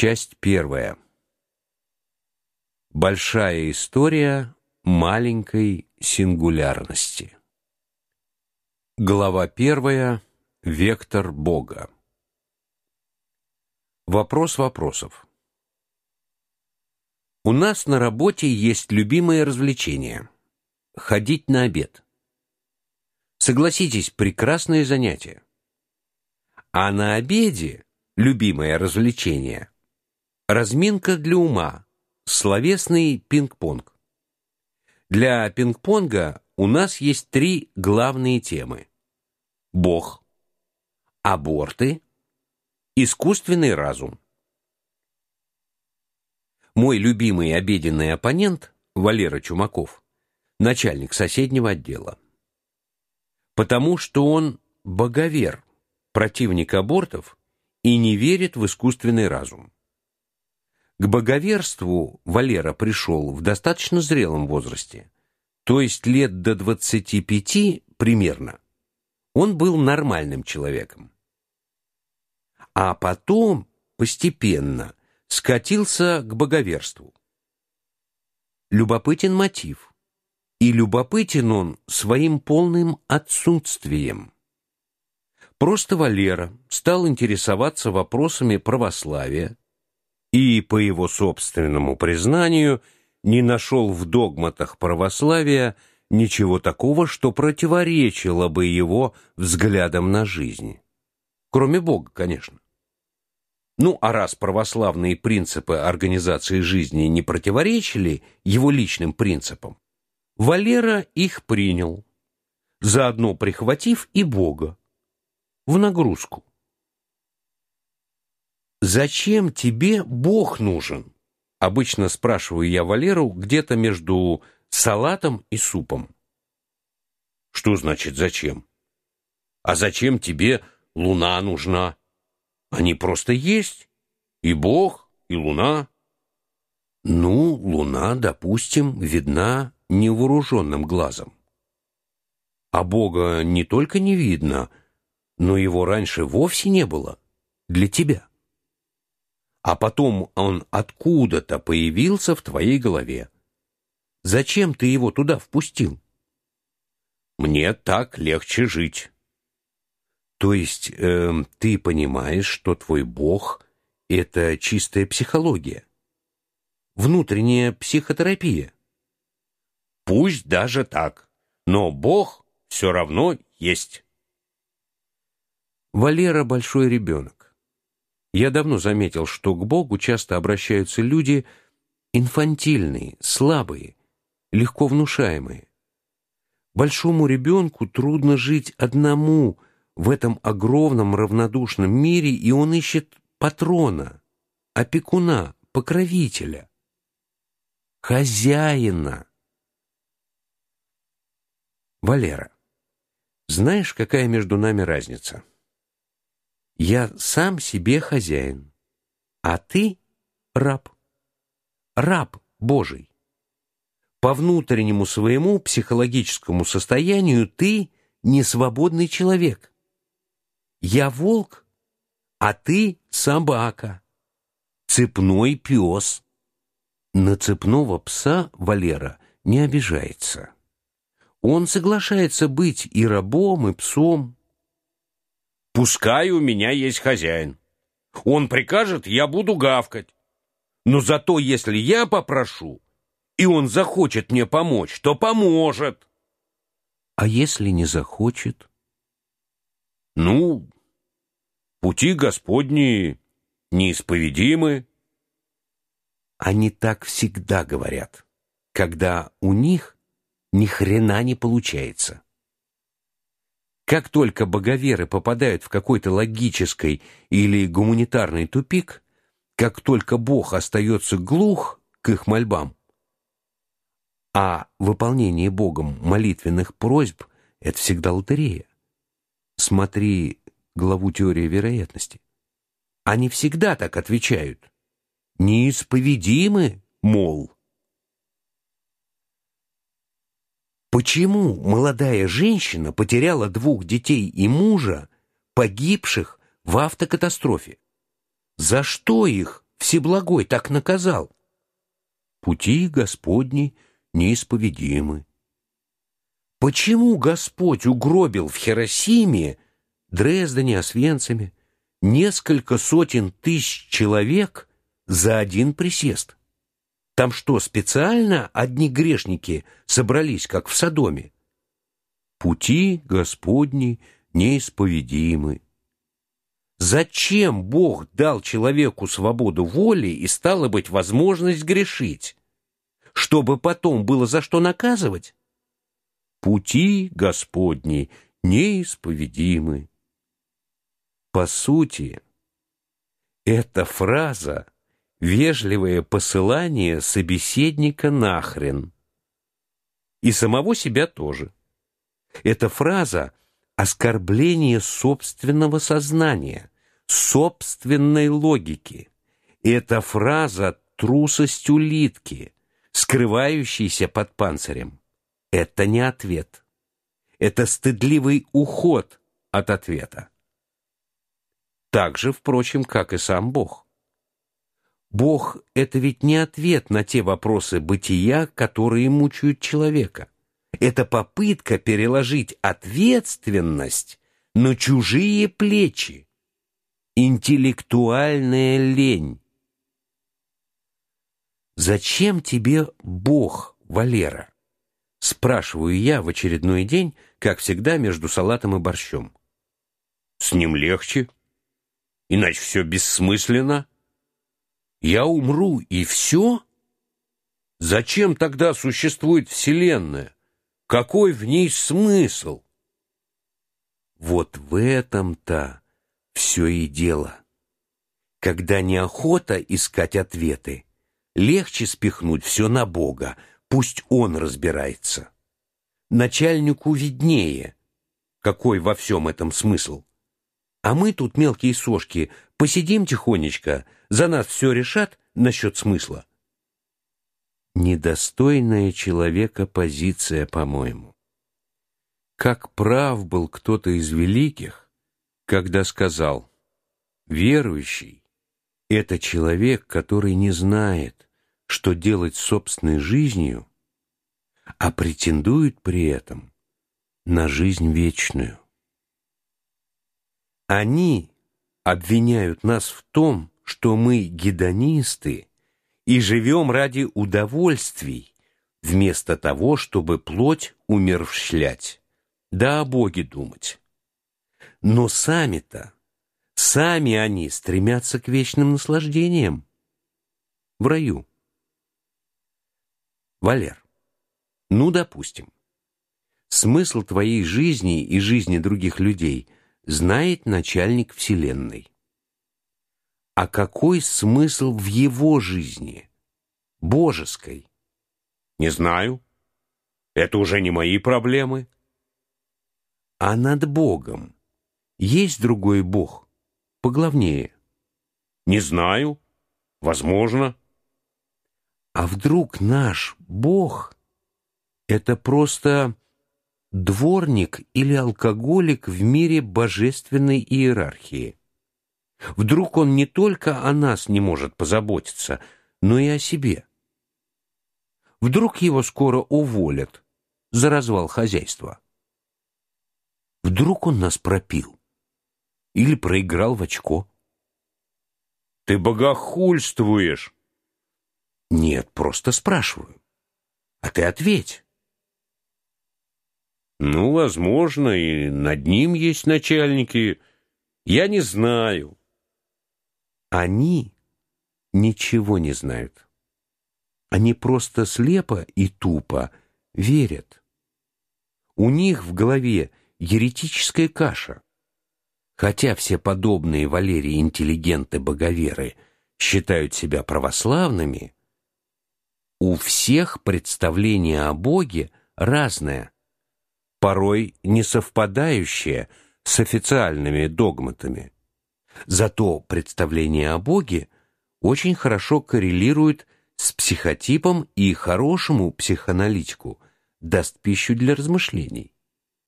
Часть первая. Большая история маленькой сингулярности. Глава первая. Вектор Бога. Вопрос вопросов. У нас на работе есть любимое развлечение ходить на обед. Согласитесь, прекрасное занятие. А на обеде любимое развлечение разминка для ума, словесный пинг-понг. Для пинг-понга у нас есть три главные темы: Бог, аборты, искусственный разум. Мой любимый обеденный оппонент Валера Чумаков, начальник соседнего отдела. Потому что он боговер, противник абортов и не верит в искусственный разум. К боговерству Валера пришел в достаточно зрелом возрасте, то есть лет до 25 примерно. Он был нормальным человеком. А потом постепенно скатился к боговерству. Любопытен мотив. И любопытен он своим полным отсутствием. Просто Валера стал интересоваться вопросами православия и, по его собственному признанию, не нашел в догматах православия ничего такого, что противоречило бы его взглядам на жизнь. Кроме Бога, конечно. Ну, а раз православные принципы организации жизни не противоречили его личным принципам, Валера их принял, заодно прихватив и Бога в нагрузку. Зачем тебе Бог нужен? Обычно спрашиваю я Валеру где-то между салатом и супом. Что значит зачем? А зачем тебе луна нужна? Они просто есть. И Бог, и луна. Ну, луна, допустим, видна невооруженным глазом. А Бога не только не видно, но его раньше вовсе не было для тебя. А потом он откуда-то появился в твоей голове. Зачем ты его туда впустил? Мне так легче жить. То есть э, ты понимаешь, что твой Бог — это чистая психология, внутренняя психотерапия. Пусть даже так, но Бог все равно есть. Валера большой ребенок. Я давно заметил, что к Богу часто обращаются люди инфантильные, слабые, легко внушаемые. Большому ребенку трудно жить одному в этом огромном равнодушном мире, и он ищет патрона, опекуна, покровителя, хозяина. Валера, знаешь, какая между нами разница? Я сам себе хозяин, а ты раб. Раб Божий. По внутреннему своему психологическому состоянию ты не свободный человек. Я волк, а ты собака, цепной пес. На цепного пса Валера не обижается. Он соглашается быть и рабом, и псом. Пускай у меня есть хозяин. Он прикажет, я буду гавкать. Но зато если я попрошу, и он захочет мне помочь, то поможет. А если не захочет? Ну, пути Господни неисповедимы. Они так всегда говорят, когда у них ни хрена не получается. Как только боговеры попадают в какой-то логический или гуманитарный тупик, как только Бог остается глух к их мольбам, а выполнение Богом молитвенных просьб это всегда лотерея. Смотри главу теории вероятности. Они всегда так отвечают. Неисповедимы, мол. Почему молодая женщина потеряла двух детей и мужа, погибших в автокатастрофе? За что их Всеблагой так наказал? Пути Господни неисповедимы. Почему Господь угробил в Хиросиме, Дрездене, Освенциме несколько сотен тысяч человек за один присест? Там что, специально одни грешники собрались, как в Содоме? Пути Господни неисповедимы. Зачем Бог дал человеку свободу воли и, стало быть, возможность грешить? Чтобы потом было за что наказывать? Пути Господни неисповедимы. По сути, эта фраза — вежливое посылание собеседника нахрен. И самого себя тоже. Эта фраза — оскорбление собственного сознания, собственной логики. Эта фраза «трусость улитки», скрывающейся под панцирем. Это не ответ. Это стыдливый уход от ответа. Так же, впрочем, как и сам Бог. Бог — это ведь не ответ на те вопросы бытия, которые мучают человека. Это попытка переложить ответственность на чужие плечи. Интеллектуальная лень. «Зачем тебе Бог, Валера?» Спрашиваю я в очередной день, как всегда, между салатом и борщом. «С ним легче, иначе все бессмысленно. Я умру, и все? Зачем тогда существует Вселенная? Какой в ней смысл? Вот в этом-то все и дело. Когда неохота искать ответы, легче спихнуть все на Бога, пусть Он разбирается. Начальнику виднее, какой во всем этом смысл. А мы тут, мелкие сошки, посидим тихонечко, за нас все решат насчет смысла недостойная человека позиция, по-моему. Как прав был кто-то из великих, когда сказал, верующий — это человек, который не знает, что делать с собственной жизнью, а претендует при этом на жизнь вечную. Они обвиняют нас в том, что мы гедонисты и живем ради удовольствий, вместо того, чтобы плоть умерщвлять, да о Боге думать. Но сами-то, сами они стремятся к вечным наслаждениям в раю. Валер, ну, допустим, смысл твоей жизни и жизни других людей знает начальник Вселенной. А какой смысл в его жизни, божеской? Не знаю. Это уже не мои проблемы. А над Богом есть другой Бог, поглавнее? Не знаю. Возможно. А вдруг наш Бог — это просто дворник или алкоголик в мире божественной иерархии? Вдруг он не только о нас не может позаботиться, но и о себе. Вдруг его скоро уволят за развал хозяйства. Вдруг он нас пропил или проиграл в очко. Ты богохульствуешь. Нет, просто спрашиваю. А ты ответь. Ну, возможно, и над ним есть начальники. Я не знаю. Они ничего не знают. Они просто слепо и тупо верят. У них в голове еретическая каша. Хотя все подобные Валерии интеллигенты-боговеры считают себя православными, у всех представление о Боге разное, порой не совпадающее с официальными догматами. Зато представление о Боге очень хорошо коррелирует с психотипом и хорошему психоаналитику даст пищу для размышлений.